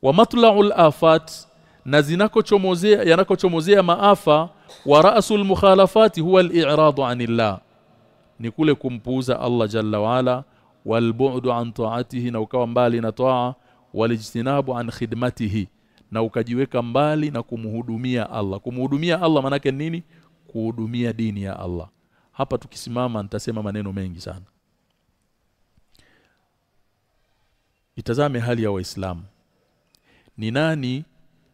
Wa matla'ul afat na zinakochomozea yanakochomozea maafa wa ra'sul mukhalafati huwa al-i'radu 'anillah. Ni kule kumpuuza Allah jalla waala walbu'du an ta'atihi na ukawa mbali na toa walijtinabu an khidmatihi na ukajiweka mbali na kumhudumia Allah. Kumhudumia Allah manake nini? Kuhudumia dini ya Allah. Hapa tukisimama nitasema maneno mengi sana. Itazame hali ya waislamu. Ni nani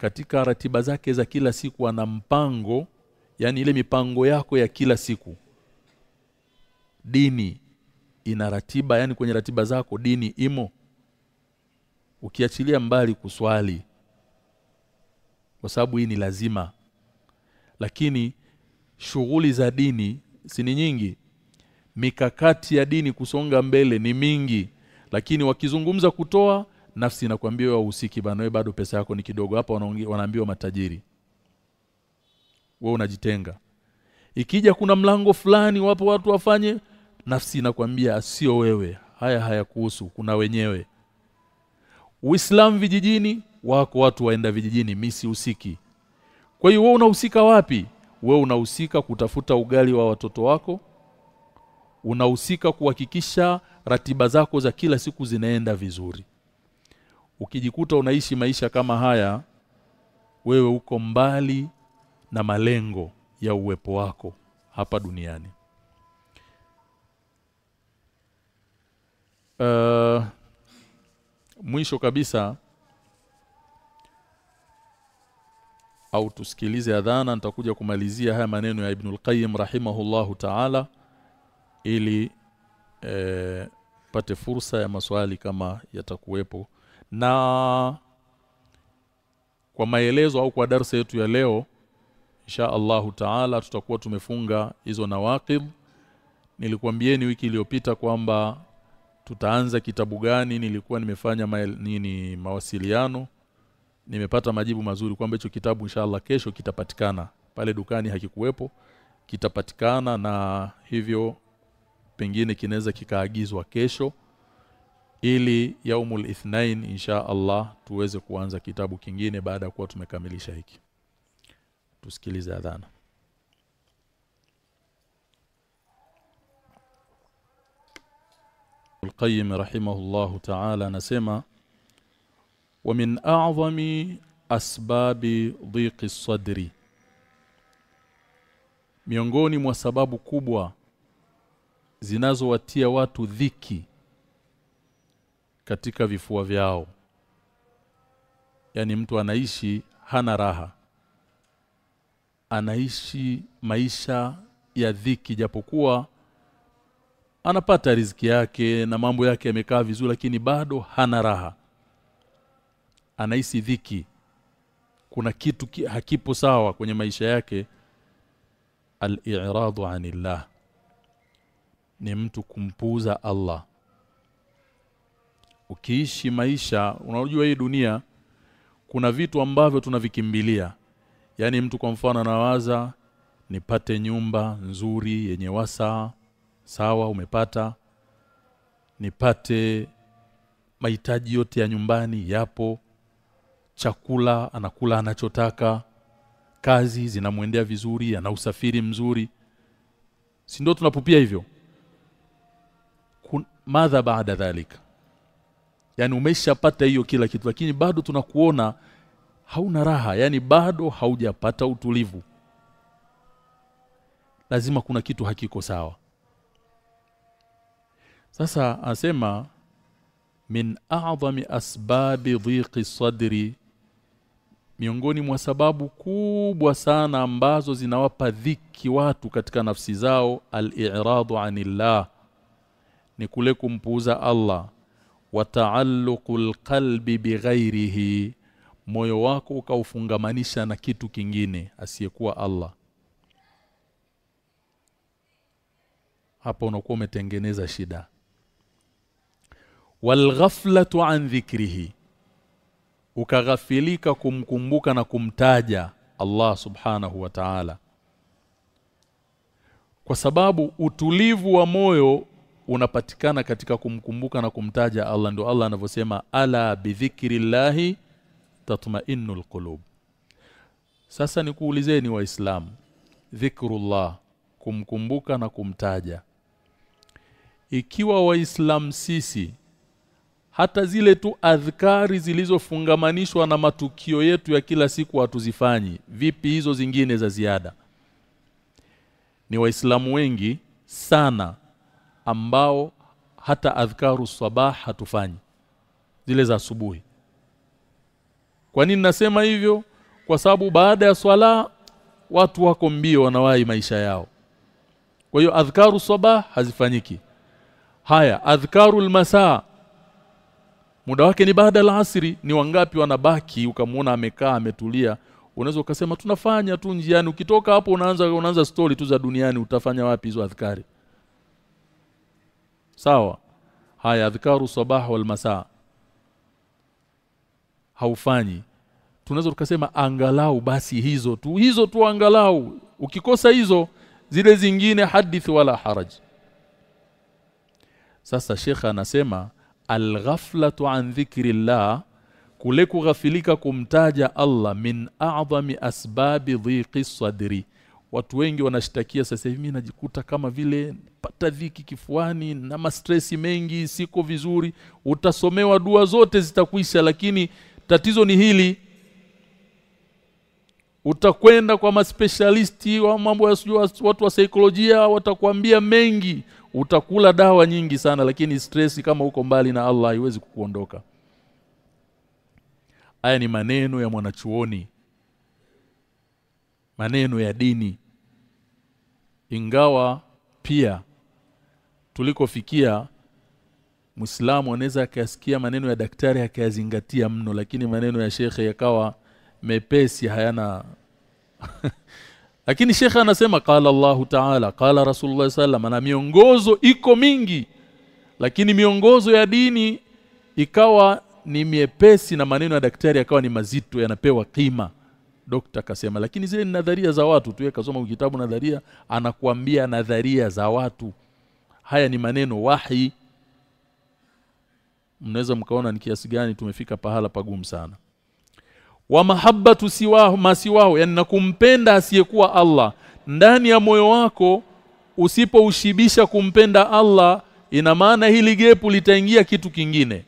katika ratiba zake za kila siku ana mpango yani ile mipango yako ya kila siku. Dini ina ratiba yani kwenye ratiba zako dini imo. Ukiachilia mbali kuswali kwa sababu hii ni lazima. Lakini shughuli za dini si ni nyingi. Mikakati ya dini kusonga mbele ni mingi. Lakini wakizungumza kutoa nafsi inakwambia wewe uhusiki bana wewe bado pesa yako ni kidogo. Hapa wanaambiwa matajiri. Wewe unajitenga. Ikija kuna mlango fulani wapo watu wafanye nafsi inakwambia sio wewe. Haya haya kuhusu kuna wenyewe. Uislamu vijijini wako watu waenda vijijini misi usiki kwa hiyo wewe unahusika wapi? Wewe unahusika kutafuta ugali wa watoto wako unahusika kuhakikisha ratiba zako za kila siku zinaenda vizuri ukijikuta unaishi maisha kama haya wewe uko mbali na malengo ya uwepo wako hapa duniani. Uh, mwisho kabisa au tusikilize adhana nitakuja kumalizia haya maneno ya Ibn al-Qayyim rahimahullahu ta'ala ili e, pate fursa ya maswali kama yatakuwepo na kwa maelezo au kwa darasa yetu ya leo insha Allahu Taala tutakuwa tumefunga hizo nawaqid nilikwambieni wiki iliyopita kwamba tutaanza kitabu gani nilikuwa nimefanya mael, nini mawasiliano. Nimepata majibu mazuri kwamba hicho kitabu inshallah kesho kitapatikana. Pale dukani hakikuwepo kitapatikana na hivyo pengine kinaweza kikaagizwa kesho ili yaumul ithnain insha Allah tuweze kuanza kitabu kingine baada ya kuwa tumekamilisha hiki tusikilize adhana القيم رحمه الله تعالى نسمع ومن أعظم أسباب ضيق الصدر miongoni mwa sababu kubwa zinazowatia watu dhiki katika vifua vyao. Yani mtu anaishi hana raha. Anaishi maisha ya dhiki japokuwa anapata riziki yake na mambo yake yamekaa vizuri lakini bado hana raha. Anahisi dhiki. Kuna kitu ki, hakipo sawa kwenye maisha yake. Al-i'radu anillah. Ni mtu kumpuuza Allah ukiishi maisha unajua hii dunia kuna vitu ambavyo tunavikimbilia. Yani mtu kwa mfano anawaza nipate nyumba nzuri yenye wasa sawa umepata. Nipate mahitaji yote ya nyumbani yapo. Chakula anakula anachotaka. Kazi zinamwendea vizuri ana usafiri mzuri. Si ndio tunapupia hivyo? Madha baada dhalika yani umeshapata hiyo kila kitu lakini bado tunakuona hauna raha. Yani bado haujapata utulivu. Lazima kuna kitu hakiko sawa. Sasa asema min a'zami asbabi dhiqi sadri miongoni mwa sababu kubwa sana ambazo zinawapa dhiki watu katika nafsi zao al-i'radu anillah ni kule kumpuuza Allah wa ta'alluqul qalbi bighairihi moyo wako ukaufungamanisha na kitu kingine asiyekuwa Allah. Hapo unakuwa umetengeneza shida. Walghaflatu an dhikrihi ukaghafilika kumkumbuka na kumtaja Allah subhanahu wa ta'ala. Kwa sababu utulivu wa moyo unapatikana katika kumkumbuka na kumtaja Allah. Ndio Allah anavyosema ala bidhikrillahi tatma'innul qulub. Sasa nikuulizeni waislamu dhikrullah kumkumbuka na kumtaja. Ikiwa waislamu sisi hata zile tu adhkari zilizofungamanishwa na matukio yetu ya kila siku hatuzifanyi vipi hizo zingine za ziada? Ni waislamu wengi sana ambao hata adhkaru sabah hatufanyi zile za asubuhi. Kwa nini nasema hivyo? Kwa sababu baada ya swala watu wako mbio wanawahi maisha yao. Kwa hiyo adhkaru sabah hazifanyiki. Haya adhkaru almasaa muda wake ni baada ya asri ni wangapi wanabaki ukamwona amekaa ametulia unaweza ukasema tunafanya tu njiani. Ukitoka hapo unaanza unaanza story tu za duniani utafanya wapi hizo adhkari sawa. Haya adhkaru sabah wal masaa haufanyi. Tunaweza tukasema angalau basi hizo tu. Hizo tu angalau. Ukikosa hizo zile zingine hadith wala haraj. Sasa shekha anasema alghaflatu an dhikrillah kule kughafilika kumtaja Allah min a'zami asbabi dhiqi sadri watu wengi wanashtakia sasa hivi mimi najikuta kama vile pata dhiki kifuani na mastresi mengi siko vizuri. Utasomewa dua zote zitakuisha lakini tatizo ni hili. Utakwenda kwa maspecialisti wa mambo ya watu wa saikolojia watakwambia mengi. Utakula dawa nyingi sana lakini stress kama uko mbali na Allah haiwezi kukuondoka. Haya ni maneno ya mwanachuoni. Maneno ya dini ingawa pia tulikofikia Muislamu anaweza akasikia maneno ya daktari akayazingatia mno lakini maneno ya shekhe yakawa mepesi hayana lakini shekhe anasema qala Allah Ta'ala qala Rasulullah sallam na miongozo iko mingi lakini miongozo ya dini ikawa ni miepesi na maneno ya daktari yakawa ni mazito yanapewa kima dokta akasema lakini zile ni nadharia za watu tu kasoma kitabu nadharia anakuambia nadharia za watu. Haya ni maneno wahi. Mnaweza mkaona ni kiasi gani tumefika pahala pagumu sana. Wa mahabbatu siwahu masiwahu yani na kumpenda asiyekuwa Allah. Ndani ya moyo wako usipoushibisha kumpenda Allah ina maana hili gepu litaingia kitu kingine.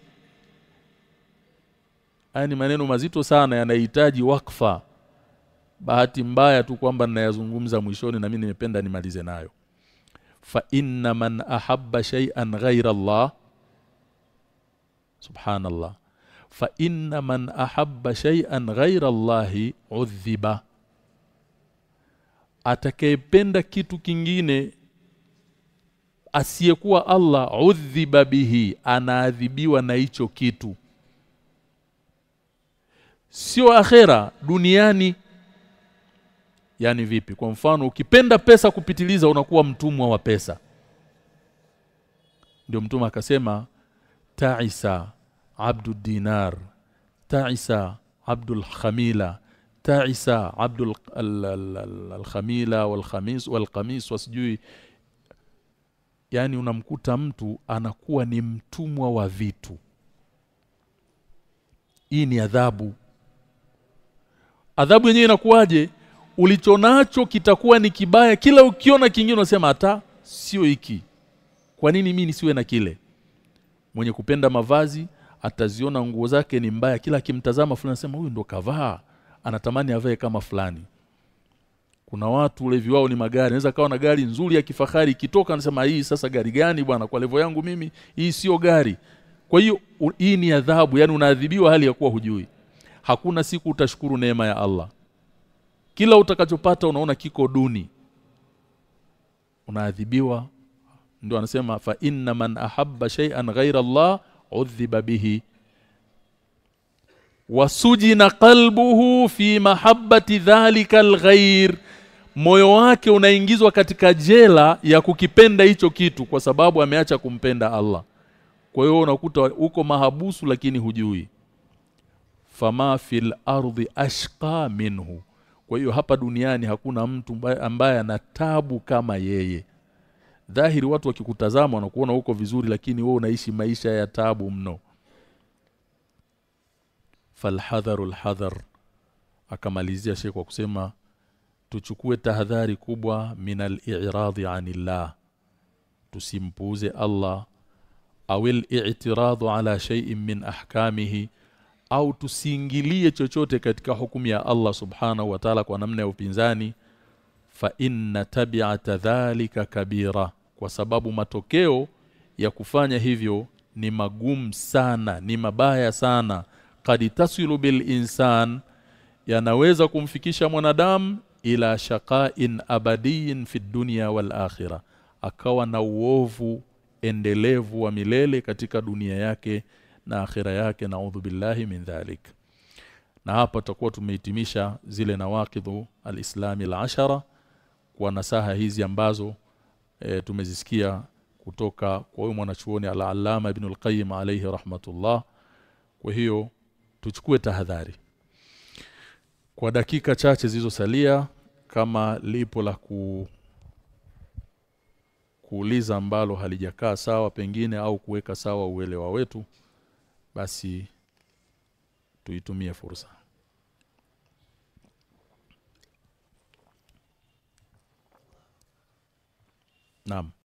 Haya ni maneno mazito sana yanahitaji wakfa bahati mbaya tu kwamba ninayazungumza mwishoni na mimi nimependa nimalize nayo. Fa inna man ahabba shay'an ghayra Allah. Subhanallah. Fa inna man ahabba shay'an ghayra Allah udhiba. Atakayependa kitu kingine asiyekuwa Allah udhiba bihi anaadhibiwa na hicho kitu. Sio akhera duniani yani vipi? Kwa mfano ukipenda pesa kupitiliza unakuwa mtumwa wa pesa. Ndio mtume akasema ta'isa abdu dinar ta'isa abdul khamila ta'isa abdul al-khamila wal khamis wal qamis wasijui yani unamkuta mtu anakuwa ni mtumwa wa vitu. Hii ni adhabu. Adhabu yenyewe inakuwaje ulichonacho kitakuwa ni kibaya. Kila ukiona kingine unasema hata sio hiki. Kwa nini mimi nisiwe na kile? Mwenye kupenda mavazi ataziona nguo zake ni mbaya. Kila akimtazama fulani anasema huyu ndo kavaa. Anatamani avae kama fulani. Kuna watu ulevi wao ni magari. Anaweza kawa na gari nzuri ya kifahari ikitoka anasema hii sasa gari gani bwana kwa levo yangu mimi? Hii sio gari. Kwa hiyo hii ni adhabu. Yani unaadhibiwa hali ya kuwa hujui. Hakuna siku utashukuru neema ya Allah kila utakachopata unaona kiko duni. Unaadhibiwa. Ndio anasema fa inna man ahabba shay'an ghayra Allah udhiba bihi. Wasujina qalbuhu fi mahabbati dhalika alghayr. Moyo wake unaingizwa katika jela ya kukipenda hicho kitu kwa sababu ameacha kumpenda Allah. Kwa hiyo unakuta uko mahabusu lakini hujui. Fama fil ardi ashqa minhu kwa hiyo hapa duniani hakuna mtu ambaye ana tabu kama yeye. Dhahiri watu wakikutazama wanakuona uko vizuri lakini wewe unaishi maisha ya tabu mno. Falhadharul hadhar. Akamalizia sheikh kwa kusema tuchukue tahadhari kubwa minal i'radi anillah. Tusimpuze Allah. Awil al-i'tiradu ala shay'in min ahkamihi au tusiingilie chochote katika hukumu ya Allah subhanahu wa ta'ala kwa namna ya upinzani fa inna tabi'ata dhalika kabira. Kwa sababu matokeo ya kufanya hivyo ni magumu sana ni mabaya sana. Qad tasilu bil insan yanaweza kumfikisha mwanadamu ila shaqa'in abadiyin fi dunya wal akhirah. Akawa na uovu endelevu wa milele katika dunia yake na akhira yake naudhu billahi min dhalik. Na hapa tutakuwa tumehitimisha zile nawaqidhu alislami al-ashara kwa nasaha hizi ambazo e, tumezisikia kutoka kwa huyo mwanachuoni al-allama ibn al-qayyim alayhi rahmatullah. Kwa hiyo tuchukue tahadhari. Kwa dakika chache zilizosalia kama lipo la ku kuuliza ambalo halijakaa sawa pengine au kuweka sawa uelewa wetu basi tuitumie fursa. Naam